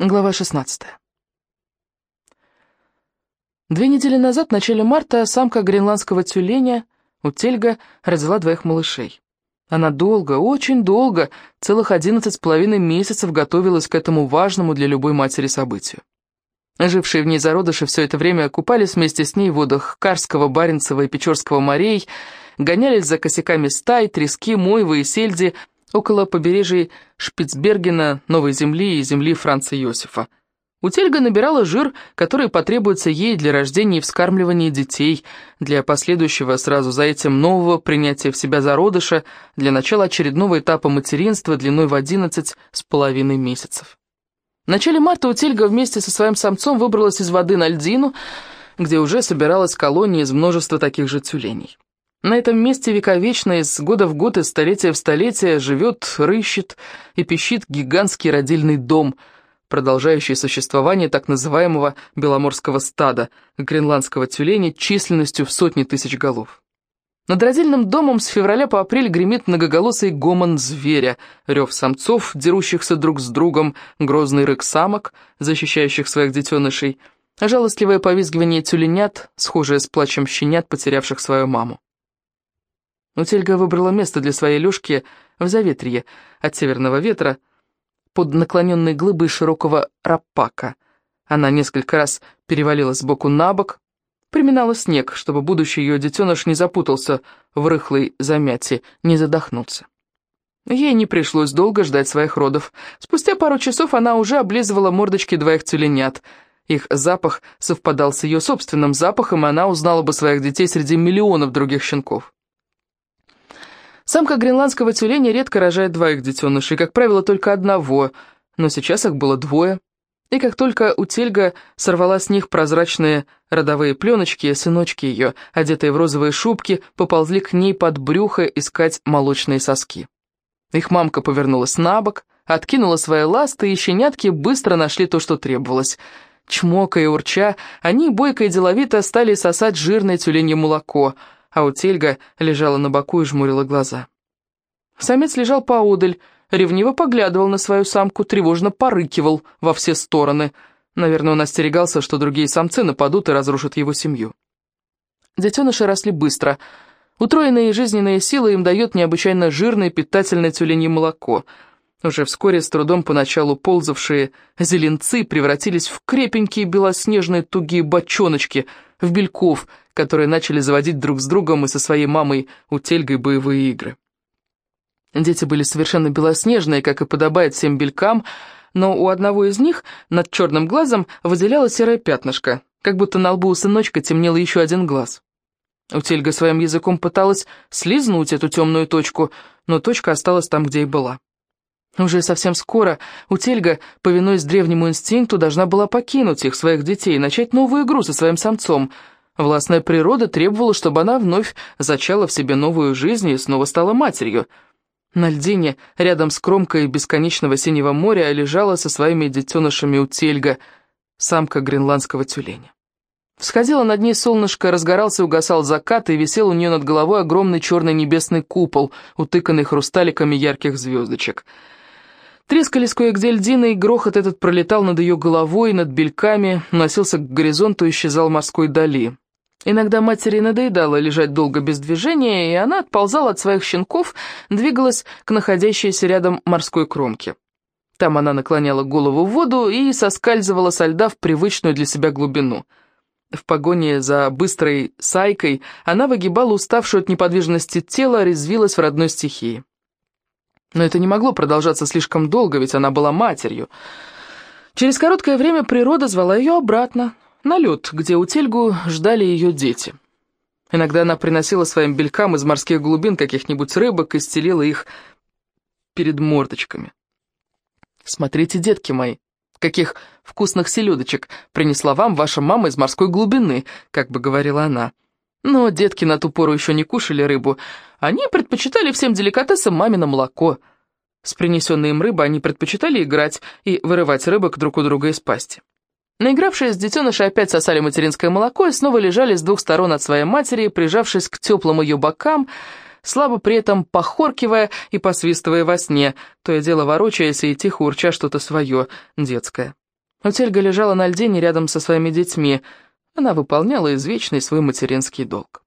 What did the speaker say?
Глава 16. Две недели назад, в начале марта, самка гренландского тюленя, Утельга, родила двоих малышей. Она долго, очень долго, целых одиннадцать с половиной месяцев готовилась к этому важному для любой матери событию. Жившие в ней зародыши все это время купались вместе с ней в водах Карского, Баренцева и Печорского морей, гонялись за косяками стай, трески, мойвы и сельди, около побережья Шпицбергена, Новой Земли и земли Франца Иосифа. Утельга набирала жир, который потребуется ей для рождения и вскармливания детей, для последующего сразу за этим нового принятия в себя зародыша, для начала очередного этапа материнства длиной в 11 с половиной месяцев. В начале марта Утельга вместе со своим самцом выбралась из воды на льдину, где уже собиралась колония из множества таких же тюленей. На этом месте вековечно, из года в год, из столетия в столетие, живет, рыщет и пищит гигантский родильный дом, продолжающий существование так называемого беломорского стада, гренландского тюленя, численностью в сотни тысяч голов. Над родильным домом с февраля по апрель гремит многоголосый гомон зверя, рев самцов, дерущихся друг с другом, грозный рык самок, защищающих своих детенышей, жалостливое повизгивание тюленят, схожее с плачем щенят, потерявших свою маму. Но Тельга выбрала место для своей лёжки в заветрье от северного ветра под наклоненной глыбой широкого рапака. Она несколько раз перевалилась сбоку на бок, приминала снег, чтобы будущий ее детеныш не запутался в рыхлой замяти, не задохнулся. Ей не пришлось долго ждать своих родов. Спустя пару часов она уже облизывала мордочки двоих тюленят. Их запах совпадал с ее собственным запахом, и она узнала бы своих детей среди миллионов других щенков. Самка гренландского тюленя редко рожает двоих детенышей, как правило, только одного, но сейчас их было двое. И как только Утельга сорвала с них прозрачные родовые пленочки, сыночки ее, одетые в розовые шубки, поползли к ней под брюхо искать молочные соски. Их мамка повернулась на бок, откинула свои ласты, и щенятки быстро нашли то, что требовалось. Чмокая и урча, они бойко и деловито стали сосать жирное тюленье молоко — а Утельга лежала на боку и жмурила глаза. Самец лежал поодаль, ревниво поглядывал на свою самку, тревожно порыкивал во все стороны. Наверное, он остерегался, что другие самцы нападут и разрушат его семью. Детеныши росли быстро. Утроенные жизненные силы им дает необычайно жирное питательное тюленье молоко. Уже вскоре, с трудом поначалу ползавшие зеленцы превратились в крепенькие белоснежные тугие бочоночки, в бельков, которые начали заводить друг с другом и со своей мамой у Тельгой боевые игры. Дети были совершенно белоснежные, как и подобает всем белькам, но у одного из них над черным глазом выделялось серое пятнышко, как будто на лбу у сыночка темнел еще один глаз. Утельга своим языком пыталась слизнуть эту темную точку, но точка осталась там, где и была. Уже совсем скоро Утельга, повинуясь древнему инстинкту, должна была покинуть их, своих детей, и начать новую игру со своим самцом — Властная природа требовала, чтобы она вновь зачала в себе новую жизнь и снова стала матерью. На льдине, рядом с кромкой бесконечного синего моря, лежала со своими детенышами утельга, самка гренландского тюленя. Всходило над ней солнышко, разгорался и угасал закат, и висел у нее над головой огромный черный небесный купол, утыканный хрусталиками ярких звездочек. Трескались кое-где льдины, и грохот этот пролетал над ее головой, над бельками, носился к горизонту и исчезал морской дали. Иногда матери надоедало лежать долго без движения, и она отползала от своих щенков, двигалась к находящейся рядом морской кромке. Там она наклоняла голову в воду и соскальзывала со льда в привычную для себя глубину. В погоне за быстрой сайкой она выгибала уставшую от неподвижности тело, резвилась в родной стихии. Но это не могло продолжаться слишком долго, ведь она была матерью. Через короткое время природа звала ее обратно, на лед, где у Тельгу ждали ее дети. Иногда она приносила своим белькам из морских глубин каких-нибудь рыбок и стелила их перед мордочками. «Смотрите, детки мои, каких вкусных селедочек принесла вам ваша мама из морской глубины», как бы говорила она. Но детки на ту пору еще не кушали рыбу, они предпочитали всем деликатесам мамино молоко. С принесенной им рыбой они предпочитали играть и вырывать рыбок друг у друга из пасти. Наигравшись, детеныши опять сосали материнское молоко и снова лежали с двух сторон от своей матери, прижавшись к теплым ее бокам, слабо при этом похоркивая и посвистывая во сне, то и дело ворочаясь и тихо урча что-то свое, детское. Утельга лежала на льдине рядом со своими детьми. Она выполняла извечный свой материнский долг.